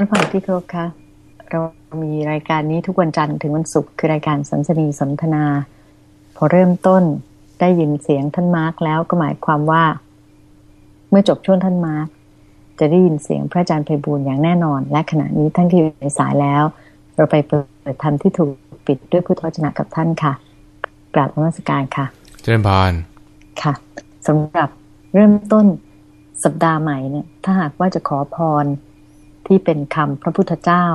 ท่านฟังที่เคารพคะเรามีรายการนี้ทุกวันจันทร์ถึงวันศุกร์คือรายการสันสนีสนทนา พอเริ่มต้นได้ยินเสียงท่านมาร์กแล้วก็หมายความว่า เมื่อจบช่วงท่านมาร์กจะได้ยินเสียงพระอาจารย์ไพบูลอย่างแน่นอน และขณะนี้ท่านที่อยู่ในสายแล้ว เราไปเปิดธรรมที่ถูกปิดด้วยพุทธวจนะกับท่านค่ะกราบนมัสการค่ะ เจริญพรค่ะสำหรับเริ่มต้นสัปดาห์ใหม่เนี่ย ถ้าหากว่าจะขอพร ที่เป็นคำพระพุทธเจ้า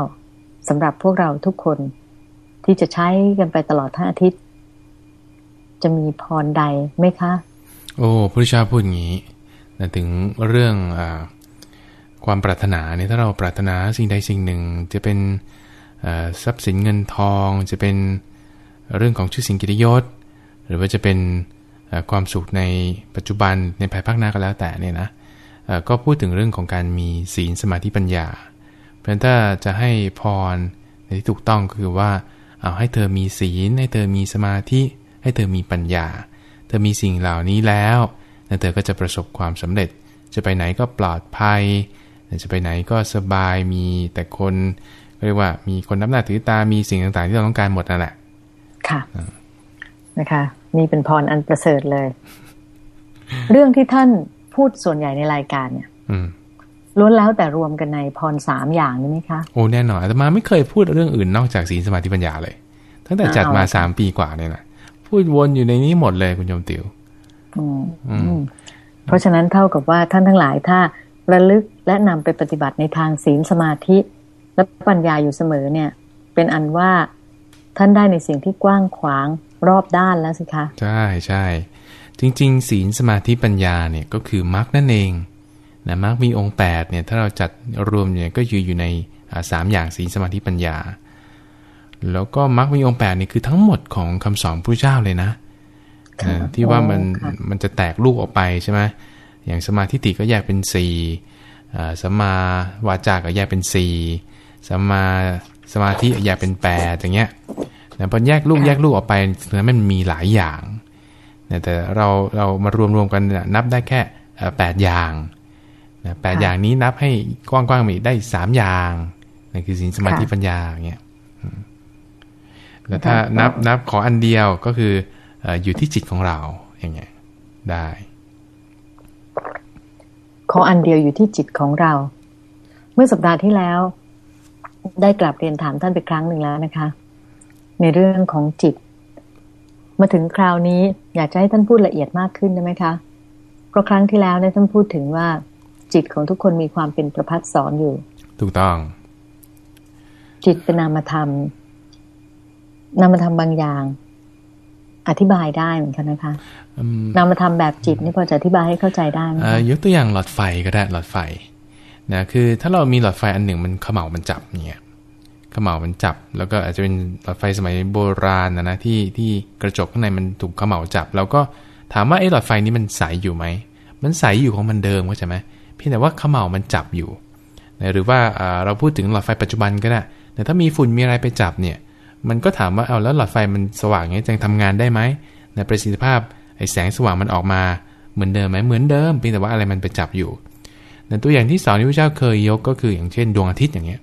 สำหรับพวกเราทุกคนที่จะใช้กันไปตลอดทั้งอาทิตย์ จะมีพรใดไหมคะ โอ้พระพุทธเจ้าพูดอย่างนี้นะถึงเรื่องอความปรารถนาเนี่ยถ้าเราปรารถนาสิ่งใดสิ่งหนึ่ง จะเป็นทรัพย์สินเงินทอง จะเป็นเรื่องของชื่อสิ่งกิริยศ หรือว่าจะเป็นความสุขในปัจจุบันในภายภาคหน้าก็แล้วแต่เนี่ยนะ ก็พูดถึงเรื่องของการมีศีลสมาธิปัญญา เพราะถ้าจะให้พรในที่ถูกต้องก็คือว่าเอาให้เธอมีศีลให้เธอมีสมาธิ ให้เธอมีปัญญา เธอมีสิ่งเหล่านี้แล้วเธอก็จะประสบความสำเร็จ จะไปไหนก็ปลอดภัย จะไปไหนก็สบายมีแต่คนเรียกว่ามีคนนับหน้าถือตา มีสิ่งต่างๆ ที่เราต้องการหมดนั่นแหละ ค่ะ นะคะ นี่เป็นพรอันประเสริฐเลย เรื่องที่ท่าน พูดส่วนใหญ่ในรายการเนี่ยล้วนแล้วแต่รวมกันในพรสามอย่างนี่ไหมคะโอ้แน่นอนแต่มาไม่เคยพูดเรื่องอื่นนอกจากศีลสมาธิปัญญาเลย ตั้งแต่จัดมาสามปีกว่าเนี่ยนะพูดวนอยู่ในนี้หมดเลยคุณโยมติวเพราะฉะนั้นเท่ากับว่าท่านทั้งหลายถ้าระลึกและนำไปปฏิบัติในทางศีลสมาธิ และปัญญาอยู่เสมอเนี่ย เป็นอันว่าท่านได้ในสิ่งที่กว้างขวางรอบด้านแล้วสิคะ ใช่ใช่ จริงๆ ศีลสมาธิปัญญาเนี่ยก็คือมรรคนั่นเองนะมรรคมีองค์8เนี่ยถ้าเราจัดรวมเนี่ยก็อยู่อยู่ในสามอย่างศีลสมาธิปัญญา แล้วก็มรรคมีองค์8นี่คือทั้งหมดของคำสอนพระเจ้าเลยนะที่ว่ามันมันจะแตกลูกออกไปใช่ไหมอย่างสมาธิติก็แยกเป็นสี่สมาวาจาก็แยกเป็นสี่สมาสมาธิแยกเป็นแปดอย่างเงี้ยแต่พอแยกลูกแยกลูกออกไปแล้วมันมีหลายอย่าง แต่เราเรามารวมรวมกันนับได้แค่แปดอย่างแปดอย่างนี้นับให้กว้างๆมีได้สามอย่างนั่นคือสินสมาธิปัญญาอย่างเงี้ยแล้วถ้านับนับขออันเดียวก็คืออยู่ที่จิตของเราอย่างเงี้ยได้ ขออันเดียวอยู่ที่จิตของเรา เมื่อสัปดาห์ที่แล้ว ได้กลับเรียนถามท่านไปครั้งหนึ่งแล้วนะคะ ในเรื่องของจิต มาถึงคราวนี้ อยากจะให้ท่านพูดละเอียดมากขึ้นได้ไหมคะ เพราะครั้งที่แล้วเนี่ยท่านพูดถึงว่า จิตของทุกคนมีความเป็นประพัดสอนอยู่ ถูกต้อง จิตเป็นนามธรรม นามธรรมบางอย่าง อธิบายได้เหมือนกันนะคะนามธรรมแบบจิตนี่พอจะอธิบายให้เข้าใจได้ไหมยกตัวอย่างหลอดไฟก็ได้หลอดไฟนะคือถ้าเรามีหลอดไฟอันหนึ่งมันเขม่ามันจับเนี่ยเขม่ามันจับ แล้วก็อาจจะเป็นหลอดไฟสมัยโบราณนะนะที่ที่กระจกข้างในมันถูกเขม่าจับ แล้วก็ถามว่าไอ้หลอดไฟนี้มันใสอยู่ไหมมันใสอยู่ของมันเดิมเข้าใจไหมเพียงแต่ว่าขมเหลามันจับอยู่หรือว่าเราพูดถึงหลอดไฟปัจจุบันก็ได้แต่ถ้ามีฝุ่นมีอะไรไปจับเนี่ย มันก็ถามว่าเอาแล้วหลอดไฟมันสว่างไงจะทำงานได้ไหมในประสิทธิภาพไอ้แสงสว่างมันออกมาเหมือนเดิมไหมเหมือนเดิมเพียงแต่ว่าอะไรมันไปจับอยู่ในตัวอย่างที่สองที่พระเจ้าเคยยกก็คืออย่างเช่น ดวงอาทิตย์อย่างเงี้ย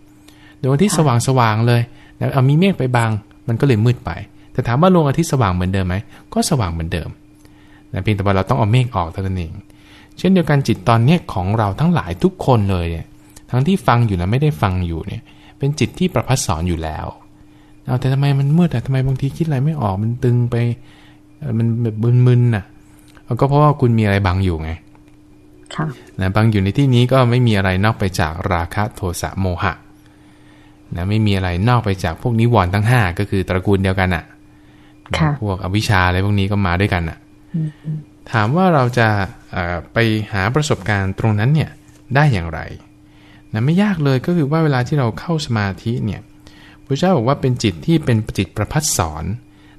ดวงอาทิตย์สว่างสว่างเลยแล้วเอามีเมฆไปบังมันก็เลยมืดไป แต่ถามว่าดวงอาทิตย์สว่างเหมือนเดิมไหมก็สว่างเหมือนเดิมเพียงแต่ว่าเราต้องเอาเมฆออกเท่านั้นเองเช่นเดียวกันจิตตอนเนี้ของเราทั้งหลายทุกคนเลยเนี่ยทั้งที่ฟังอยู่และไม่ได้ฟังอยู่เนี่ยเป็นจิตที่ประพัสสอนอยู่แล้วเอาแต่ทำไมมันมืดอะทำไมบางทีคิดอะไรไม่ออกมันตึงไปมันแบบมึนๆน่ะก็เพราะว่าคุณมีอะไรบังอยู่ไงค่ะนะบังอยู่ในที่นี้ก็ไม่มีอะไรนอกไปจากราคะโทสะโมหะ นะไม่มีอะไรนอกไปจากพวกนิวรณ์ทั้งห้าก็คือตระกูลเดียวกันอะ่ะพวกอวิชชาอะไรพวกนี้ก็มาด้วยกันอะ่ะถามว่าเราจะไปหาประสบการณ์ตรงนั้นเนี่ยได้อย่างไรนะไม่ยากเลยก็คือว่าเวลาที่เราเข้าสมาธิเนี่ยพระเจ้าบอกว่าเป็นจิตที่เป็นจิตประพัดสอน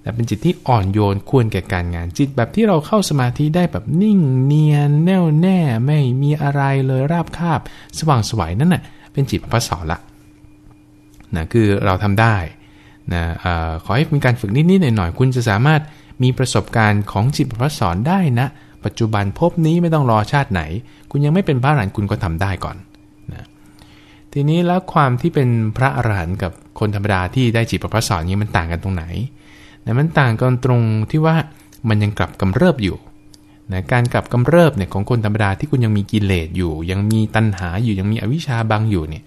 แต่เป็นจิตที่อ่อนโยนควรแก่การงานจิตแบบที่เราเข้าสมาธิได้แบบนิ่งเนียนแน่วแน่ไม่มีอะไรเลยราบคาบ สว่างสวยนั่นน่ะเป็นจิตประพัดสอนละ นะคือเราทำได้นะอขอให้มีการฝึกนิด ๆ หน่อย ๆ คุณจะสามารถมีประสบการณ์ของจิตพระสอนได้นะ ปัจจุบันพบนี้ไม่ต้องรอชาติไหน คุณยังไม่เป็นพระอรหันต์คุณก็ทำได้ก่อนนะทีนี้แล้วความที่เป็นพระอรหันต์กับคนธรรมดาที่ได้จิตประสอนนี้มันต่างกันตรงไหนนะมันต่างกันตรงที่ว่ามันยังกลับกำเริบอยู่นะการกลับกำเริบเนี่ยของคนธรรมดาที่คุณยังมีกิเลสอยู่ ยังมีตัณหาอยู่ยังมีอวิชชาบังอยู่เนี่ย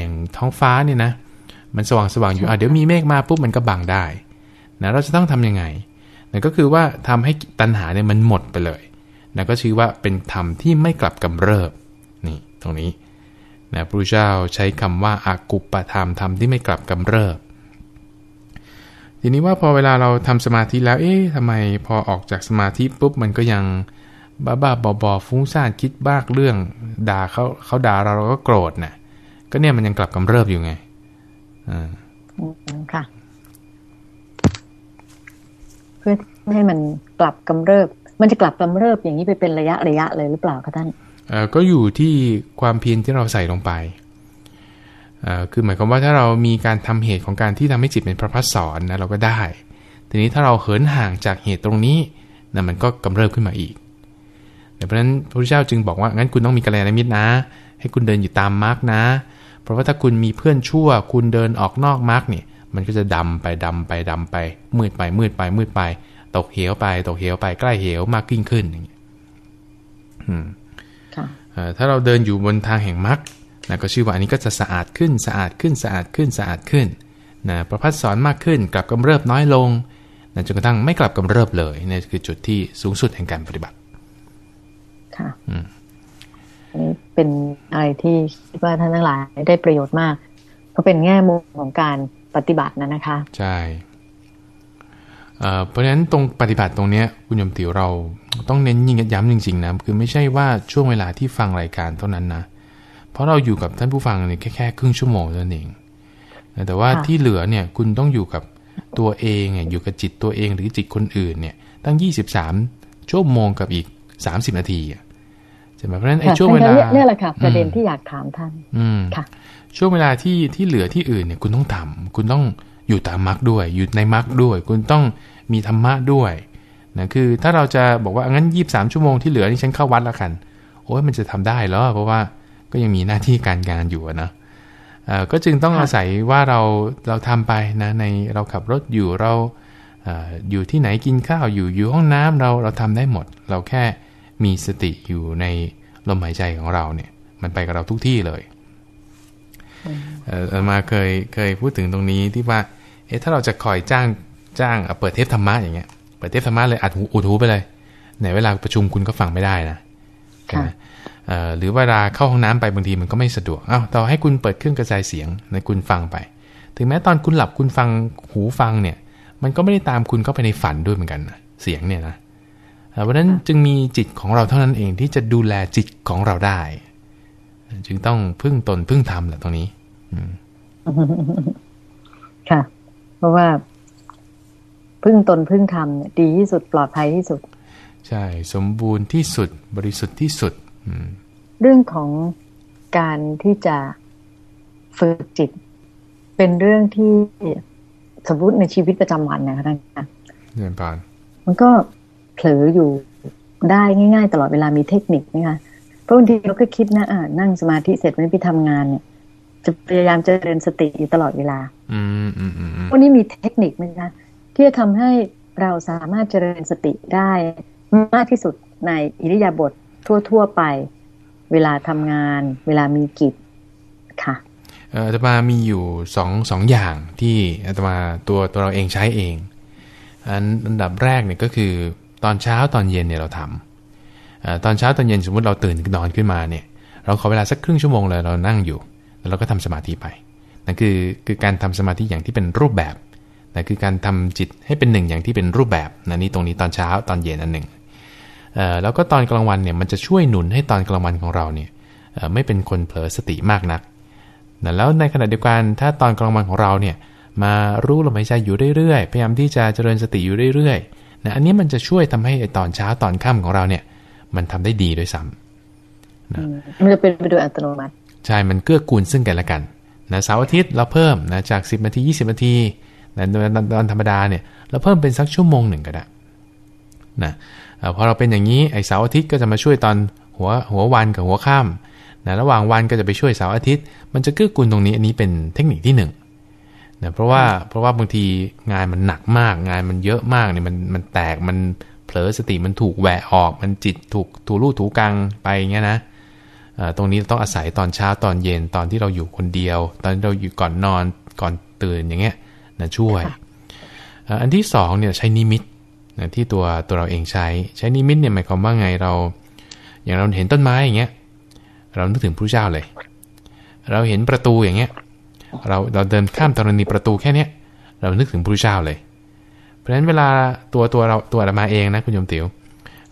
อย่างท้องฟ้าเนี่ยนะ มันสว่างสว่างอยู่อะเดี๋ยวมีเมฆมาปุ๊บมันก็บังได้นะเราจะต้องทํำยังไงนั่นก็คือว่าทำให้ตัณหาเนี่ยมันหมดไปเลยนะก็ชื่อว่าเป็นธรรมที่ไม่กลับกำเริบนี่ตรงนี้นะพระเจ้าใช้คำว่าอากุปปธรรมธรรมที่ไม่กลับกำเริบ ทีนี้ว่าพอเวลาเราทำสมาธิแล้ว เอ๊ะทำไมพอออกจากสมาธิปุ๊บมันก็ยังบ้าบ้าบอบอฟุ้งซ่านคิดบ้าเรื่องด่าเขาเขาด่าเราเราก็โกรธนะ่ะก็เนี่ยมันยังกลับกำเริบอยู่ไง อ่าค่ะ เพื่อให้มันกลับกำเริบ มันจะกลับกำเริบอย่างนี้ไปเป็นระยะระยะเลยหรือเปล่าคะท่านก็อยู่ที่ความเพียรที่เราใส่ลงไปคือหมายความว่าถ้าเรามีการทำเหตุของการที่ทำให้จิตเป็นพระพัฒสอนนะเราก็ได้ ทีนี้ถ้าเราเหินห่างจากเหตุตรงนี้นะมันก็กำเริบขึ้นมาอีกเพราะฉะนั้นพระพุทธเจ้าจึงบอกว่างั้นคุณต้องมีกัลยาณมิตรนะ ให้คุณเดินอยู่ตามมรรคนะ เพราะว่าถ้าคุณมีเพื่อนชั่ว คุณเดินออกนอกมรรคเนี่ยมันก็จะดำไปดำไปดำไป มืดไปมืดไปมืดไป ตกเหวไป ตกเหวไปใกล้เหวมากยิ่งขึ้นอย่างเงี้ยอืมถ้าเราเดินอยู่บนทางแห่งมรรคนะก็ชื่อว่าอันนี้ก็จะสะอาดขึ้นสะอาดขึ้นสะอาดขึ้นสะอาดขึ้นนะประภัสสรมากขึ้นกลับกำเริบน้อยลงนะจนกระทั่งไม่กลับกำเริบเลยนี่คือจุดที่สูงสุดแห่งการปฏิบัติ ค่ะอันนี้ เป็นอะไรที่คิดว่าท่านทั้งหลายได้ประโยชน์มาก ก็เป็นแง่มุมของการปฏิบัตินะนะคะ ใช่เพราะฉะนั้นตรงปฏิบัติตรงนี้คุณยมติวเราต้องเน้นยิ่งย้ำจริงๆนะคือไม่ใช่ว่าช่วงเวลาที่ฟังรายการเท่านั้นนะเพราะเราอยู่กับท่านผู้ฟังเนี่ยแค่แค่ครึ่งชั่วโมงเท่านั้นเองแต่ว่าที่เหลือเนี่ยคุณต้องอยู่กับตัวเองอยู่กับจิตตัวเองหรือจิตคนอื่นเนี่ยตั้ง 23 ชั่วโมงกับอีก 30 นาที ใช่ไหมเพราะฉะนั้นไอ้ช่วงเวลาเนี่ยแหละค่ะประเด็นที่อยากถามท่านค่ะ ช่วงเวลาที่ที่เหลือที่อื่นเนี่ยคุณต้องทำคุณต้องอยู่ตามมรรคด้วย อยู่ในมรรคด้วย คุณต้องมีธรรมะด้วยนะคือถ้าเราจะบอกว่างั้นยีบสามชั่วโมงที่เหลือนี่ฉันเข้าวัดแล้วกัน โอ้ยมันจะทำได้เหรอเพราะว่าก็ยังมีหน้าที่การงานอยู่นะก็จึงต้องอาศัยว่าเราเราทำไปนะในเราขับรถอยู่เราอยู่ที่ไหนกินข้าวอยู่อยู่ห้องน้ำเราเราทำได้หมด เราแค่ มีสติอยู่ในลมหายใจของเราเนี่ย มันไปกับเราทุกที่เลยเออมาเคยเคยพูดถึงตรงนี้ที่ว่า เอ๊ะถ้าเราจะคอยจ้างจ้างเปิดเทปธรรมะอย่างเงี้ยเปิดเทปธรรมะเลยอัดหูอุดหูไปเลยในเวลาประชุมคุณก็ฟังไม่ได้นะหรือเวลาเข้าห้องน้ำไปบางทีมันก็ไม่สะดวกอ้าวต่อให้คุณเปิดเครื่องกระจายเสียงในคุณฟังไป ถึงแม้ตอนคุณหลับคุณฟังหูฟังเนี่ย มันก็ไม่ได้ตามคุณเข้าไปในฝันด้วยเหมือนกันนะเสียงเนี่ยนะ เพราะฉะนั้นจึงมีจิตของเราเท่านั้นเองที่จะดูแลจิตของเราได้ จึงต้องพึ่งตนพึ่งธรรมแหละตรงนี้ค่ะ เพราะว่า พึ่งตนพึ่งธรรมดีที่สุดปลอดภัยที่สุด ใช่ สมบูรณ์ที่สุดบริสุทธิ์ที่สุดเรื่องของการที่จะฝึกจิต เป็นเรื่องที่สมมติในชีวิตประจำวันนะคะท่านเรียนปานมันก็ เผลออยู่ได้ง่าย ๆ ตลอดเวลามีเทคนิคไหมคะเพราะบางทีเราก็คิดนะอ่านั่งสมาธิเสร็จวันนี้ไปทำงานเนี่ย จะพยายามเจริญสติอยู่ตลอดเวลา อืมอืมอืมวันนี้มีเทคนิคไหมคะที่จะทำให้เราสามารถเจริญสติได้มากที่สุดในอิริยาบถทั่ว ๆ ไป เวลาทำงาน เวลามีกิจค่ะอาตมามีอยู่สองสองอย่างที่อาตมาตัวตัวเราเองใช้เอง อันดับแรกเนี่ยก็คือ ตอนเช้าตอนเย็นเนี่ยเราทำตอนเช้าตอนเย็นสมมติเราตื่นนอนขึ้นมาเนี่ย เราขอเวลาสักครึ่งชั่วโมงเลยเรานั่งอยู่ แล้วเราก็ทำสมาธิไปนั่นคือคือการทำสมาธิอย่างที่เป็นรูปแบบนะคือการทำจิตให้เป็นหนึ่งอย่างที่เป็นรูปแบบนะนี่ตรงนี้ตอนเช้าตอนเย็นอันหนึ่งแล้วก็ตอนกลางวันเนี่ยมันจะช่วยหนุนให้ตอนกลางวันของเราเนี่ยไม่เป็นคนเผลอสติมากนักนะแล้วในขณะเดียวกันถ้าตอนกลางวันของเราเนี่ยมารู้ลมหายใจอยู่เรื่อยๆ พยายามที่จะเจริญสติอยู่เรื่อย นะอันนี้มันจะช่วยทำให้ตอนเช้าตอนค่ำของเราเนี่ย มันทำได้ดีด้วยซ้ำนะมันจะเป็นไปโดยอัตโนมัติ ใช่ มันเกื้อกูลซึ่งกันและกันนะเสาร์อาทิตย์เราเพิ่มนะจาก 10นาที20นาทีนะตอนธรรมดาเนี่ย เราเพิ่มเป็นสักชั่วโมงหนึ่งก็ได้นะพอเราเป็นอย่างนี้ไอ้เสาร์อาทิตย์ก็จะมาช่วยตอนหัวหัววันกับหัวค่ำนะระหว่างวันก็จะไปช่วยเสาร์อาทิตย์ มันจะเกื้อกูลตรงนี้อันนี้เป็นเทคนิคที่ห นึ่งนะเพราะว่าเพราะว่าบางทีงานมันหนักมากงานมันเยอะมากเนี่ยมันมันแตกมันเผลอสติมันถูกแหวะออก มันจิตถูกถูรูถูกังไปเงี้ยนะตรงนี้ต้องอาศัยตอนเช้าตอนเย็นตอนที่เราอยู่คนเดียว ตอนเราอยู่ก่อนนอนก่อนตื่นอย่างเงี้ยนะช่วย อันที่สองเนี่ยใช้นิมิตนะที่ตัวตัวเราเองใช้ใช้นิมิตเนี่ยหมายความว่าไงเรา อย่างเราเห็นต้นไม้อย่างเงี้ยเรานึกถึงพระเจ้าเลย เราเห็นประตูอย่างเงี้ย เราเราเดินข้ามธรณีประตูแค่เนี้ยเรานึกถึงพระเจ้าเลย เพราะฉะนั้นเวลาตัวตัวเราตัวเรามาเองนะคุณโยมติ๋ว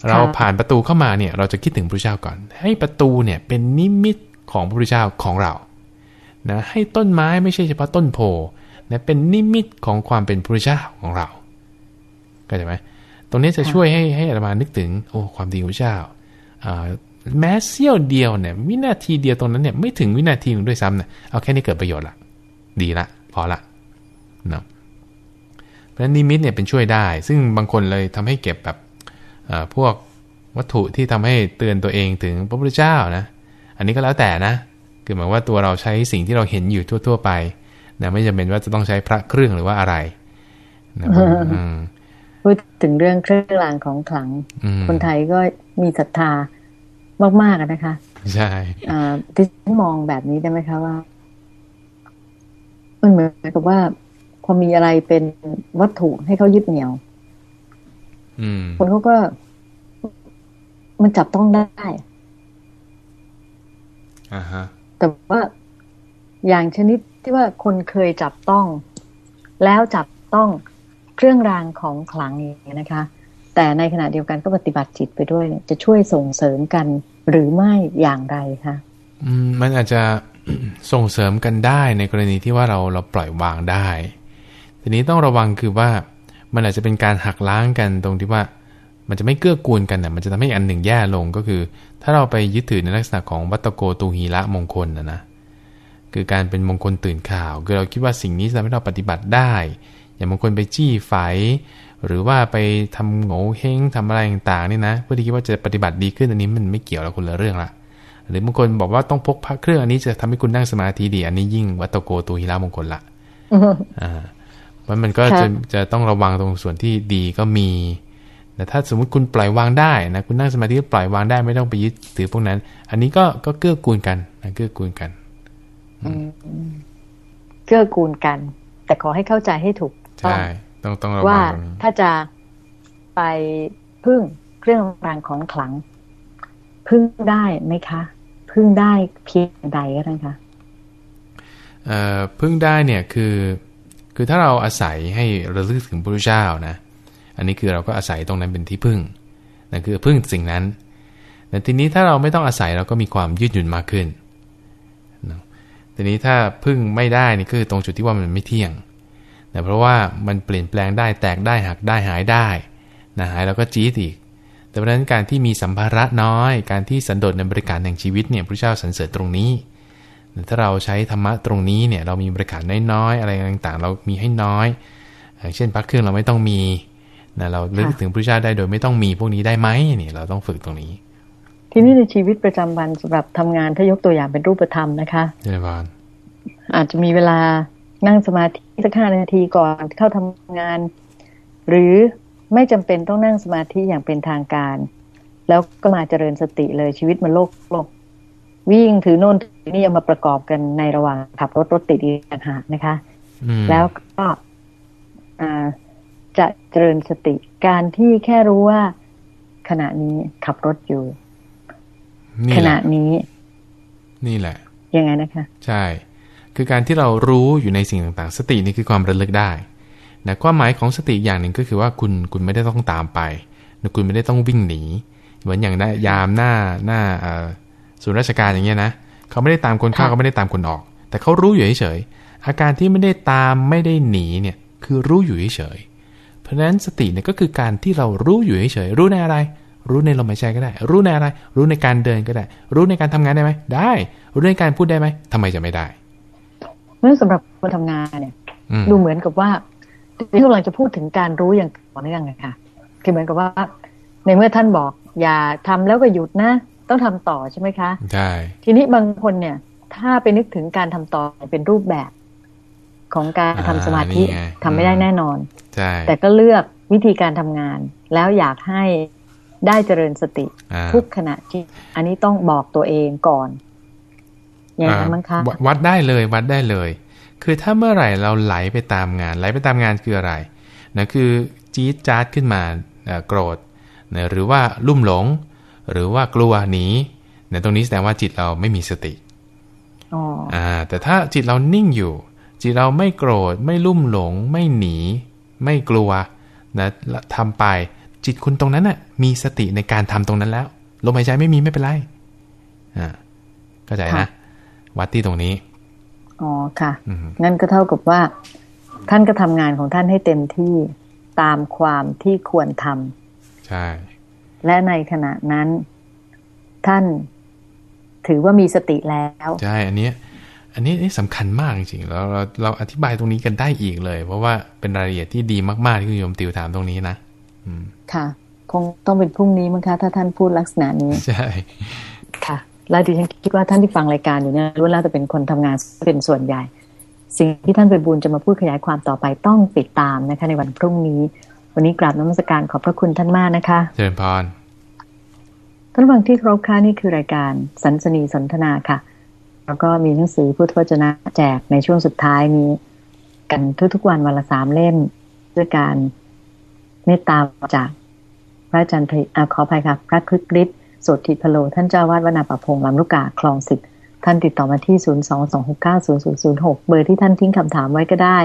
เราผ่านประตูเข้ามาเนี่ย เราจะคิดถึงพระเจ้าก่อน ให้ประตูเนี่ยเป็นนิมิตของพระพุทธเจ้าของเรานะให้ต้นไม้ไม่ใช่เฉพาะต้นโพนะเป็นนิมิตของความเป็นพระเจ้าของเราก็ใช่ไหมตรงนี้จะช่วยให้ให้อาตมานึกถึง โอ้ความดีของพระเจ้าแม้เสี้ยวเดียวเนี่ยวินาทีเดียวตรงนั้นเนี่ยไม่ถึงวินาทีหนึ่งด้วยซ้ำเนี่ยเอาแค่นี้เกิดประโยชน์ละ ดีละ พอละเนาะเพราะฉะนั้นนิมิตเนี่ยเป็นช่วยได้ ซึ่งบางคนเลยทำให้เก็บแบบพวกวัตถุที่ทำให้เตือนตัวเองถึงพระพุทธเจ้านะ อันนี้ก็แล้วแต่นะ คือหมายว่าตัวเราใช้สิ่งที่เราเห็นอยู่ทั่ว ๆ ไปนะไม่จำเป็นว่าจะต้องใช้พระเครื่องหรือว่าอะไรนะพูดถึงเรื่องเครื่องรางของขลัง คนไทยก็มีศรัทธามากๆนะคะ ใช่ที่มองแบบนี้ได้ไหมคะว่า มันเหมือนกับว่า พอมีอะไรเป็นวัตถุให้เขายึดเหนี่ยวคนเขาก็ มันจับต้องได้อ่าฮะ แต่ว่าอย่างชนิดที่ว่าคนเคยจับต้อง แล้วจับต้องเครื่องรางของขลังอย่างนี้นะคะ แต่ในขณะเดียวกันก็ปฏิบัติจิตไปด้วยจะช่วยส่งเสริมกันหรือไม่อย่างไรคะอืมมันอาจจะ ส่งเสริมกันได้ในกรณีที่ว่าเราเราปล่อยวางได้ ทีนี้ต้องระวังคือว่ามันอาจจะเป็นการหักล้างกันตรงที่ว่ามันจะไม่เกื้อกูลกันนี่ยมันจะทำให้อันหนึ่งแย่ลงก็คือ ถ้าเราไปยึดถือในลักษณะของวัตโกตูหีละมงคลนะนะคือการเป็นมงคลตื่นข่าว คือเราคิดว่าสิ่งนี้จะทำให้เราปฏิบัติได้ อย่างบางคนไปจี้ไฟหรือว่าไปทำโง่เฮงทำอะไรต่างๆนี่นะ เพื่อที่คิดว่าจะปฏิบัติดีขึ้นอันนี้มันไม่เกี่ยวแล้วคนละเรื่องละ หรือบางคนบอกว่าต้องพกพระเครื่องอันนี้จะทำให้คุณนั่งสมาธิดี อันนี้ยิ่งวัตโกตูหิรามงคลละอ่ามันมันก็จะจะต้องระวังตรงส่วนที่ดีก็มีแต่ถ้าสมมุติคุณปล่อยวางได้นะคุณนั่งสมาธิปล่อยวางได้ไม่ต้องไปยึดถือพวกนั้น อันนี้ก็ก็เกื้อกูลกันนะเกื้อกูลกันเกื้อกูลกัน แต่ขอให้เข้าใจให้ถูกใช่ต้องต้องระวังว่าถ้าจะไปพึ่งเครื่องรางของขลัง พึ่งได้ไหมคะ พึ่งได้เพียงใดก็ได้คะเอ่อพึ่งได้เนี่ยคือคือถ้าเราอาศัยให้ระลึกถึงพระพุทธเจ้านะ อันนี้คือเราก็อาศัยตรงนั้นเป็นที่พึ่งนั่นคือพึ่งสิ่งนั้นแต่ทีนี้ถ้าเราไม่ต้องอาศัยเราก็มีความยืดหยุ่นมากขึ้นทีนี้ถ้าพึ่งไม่ได้นี่คือตรงจุดที่ว่ามันไม่เที่ยงแต่เพราะว่ามันเปลี่ยนแปลงได้แตกได้หักได้หายได้นะหายแล้วก็จี๊ดอีก แต่เพราะนั้นการที่มีสัมภาระน้อย การที่สันโดษในบริการแห่งชีวิตเนี่ยพระเจ้าสรรเสริญตรงนี้ ถ้าเราใช้ธรรมะตรงนี้เนี่ยเรามีบริการน้อยๆอะไรต่างๆ เรามีให้น้อยอย่างเช่นพักเครื่องเราไม่ต้องมีนะเราเลือกถึงพระเจ้าได้โดยไม่ต้องมีพวกนี้ได้ไหมเนี่ยเราต้องฝึกตรงนี้ ทีนี้ในชีวิตประจำวันสำหรับทำงานถ้ายกตัวอย่างเป็นรูปธรรมนะคะเจริญอาจจะมีเวลานั่งสมาธิสักห้านาทีก่อนเข้าทำงาน หรือ ไม่จำเป็นต้องนั่งสมาธิอย่างเป็นทางการ แล้วก็มาเจริญสติเลยชีวิตมันโลกโลก วิ่งถือโน่นถือนี่เอามาประกอบกันในระหว่างขับรถรถติดอีกต่างหากนะคะ แล้วก็จะเจริญสติการที่แค่รู้ว่าขณะนี้ขับรถอยู่ ขณะนี้ นี่แหละ ยังไงนะคะ ใช่ คือการที่เรารู้อยู่ในสิ่งต่างๆ สตินี่คือความระลึกได้ นะความหมายของสติอย่างหนึ่งก็คือว่าคุณคุณไม่ได้ต้องตามไปนะคุณไม่ได้ต้องวิ่งหนี เหมือนอย่างได้ยามหน้าหน้าส่วนราชการอย่างเงี้ยนะเขาไม่ได้ตามคนเข้าเขาไม่ได้ตามคนออก แต่เขารู้อยู่เฉยอาการที่ไม่ได้ตามไม่ได้หนีเนี่ยคือรู้อยู่เฉยเพราะฉะนั้นสติเนี่ยก็คือการที่เรารู้อยู่เฉยรู้ในอะไร รู้ในลมหายใจก็ได้ รู้ในอะไร รู้ในการเดินก็ได้ รู้ในการทำงานได้ไหมได้ รู้ในการพูดได้ไหมทำไมจะไม่ได้เพราะสำหรับคนทำงานเนี่ยดูเหมือนกับว่า ที่กำลังจะพูดถึงการรู้อย่างต่อเนื่องไงค่ะคือเหมือนกับว่า ในเมื่อท่านบอก อย่าทำแล้วก็หยุดนะ ต้องทำต่อใช่ไหมคะใช่ทีนี้บางคนเนี่ย ถ้าไปนึกถึงการทำต่อเป็นรูปแบบของการทำสมาธิทำไม่ได้แน่นอนใช่แต่ก็เลือกวิธีการทำงาน แล้วอยากให้ได้เจริญสติอ่าทุกขณะที่ อันนี้ต้องบอกตัวเองก่อนอย่างนั้นมั้งคะววัดได้เลยวัดได้เลย คือถ้าเมื่อไหร่เราไหลไปตามงาน ไหลไปตามงานคืออะไรนะคือจี๊ดจ๊าดขึ้นมาเอ่อโกรธนะหรือว่าลุ่มหลง หรือว่ากลัวหนีนะตรงนี้แสดงว่าจิตเราไม่มีสติอ๋ออ่าแต่ถ้าจิตเรานิ่งอยู่ จิตเราไม่โกรธไม่ลุ่มหลง ไม่หนี ไม่กลัวนะและทำไปจิตคุณตรงนั้นน่ะมีสติในการทำตรงนั้นแล้วลมหายใจไม่มีไม่เป็นไรอ่าเข้าใจนะ วัดที่ตรงนี้ อ๋อค่ะอืมงั้นก็เท่ากับว่า ท่านก็ทำงานของท่านให้เต็มที่ตามความที่ควรทำใช่ และในขณะนั้นท่านถือว่ามีสติแล้วใช่อันเนี้ยอันนี้นี่สำคัญมากจริงๆแล้วเราเราอธิบายตรงนี้กันได้อีกเลย เพราะว่าเป็นรายละเอียดที่ดีมากๆที่คุณโยมติวถามตรงนี้นะอืมค่ะ คงต้องเป็นพรุ่งนี้มั้งคะถ้าท่านพูดลักษณะนี้ ใช่ค่ะ แล้วดิฉันคิดว่าท่านที่ฟังรายการอยู่เนี่ยล้วนแล้วจะเป็นคนทำงานเป็นส่วนใหญ่ สิ่งที่ท่านไปบูลย์จะมาพูดขยายความต่อไปต้องติดตามนะคะ ในวันพรุ่งนี้ วันนี้กราบน้ำมศการขอบพระคุณท่านมากนะคะเจริญพรท่านผู้ฟังที่เคารพค่ะนี่คือรายการสันสนีสนทนาค่ะ แล้วก็มีหนังสือพุทธวจนะแจกในช่วงสุดท้ายนี้ กันทุกๆวันวันละสามเล่มด้วยการเมตตาจากพระอาจารย์ไพอ่าขออภัยค่ะพระครึกฤทธิ์ โสติพโล ท่านเจ้าวาดวนาปะพงลำลูกกาคลองสิทธิ์ท่านติดต่อมาที่ 0 2 2 6 9 0 0 0 6 เบอร์ที่ท่านทิ้งคำถามไว้ก็ได้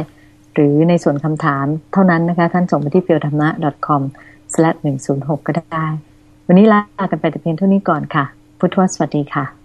หรือในส่วนคำถามเท่านั้นนะคะ ท่านส่งไปที่ feelthana.com/106 ก็ได้ วันนี้ลากันไปแต่เพียงเท่านี้ก่อนค่ะ พุทธวสวัสดีค่ะ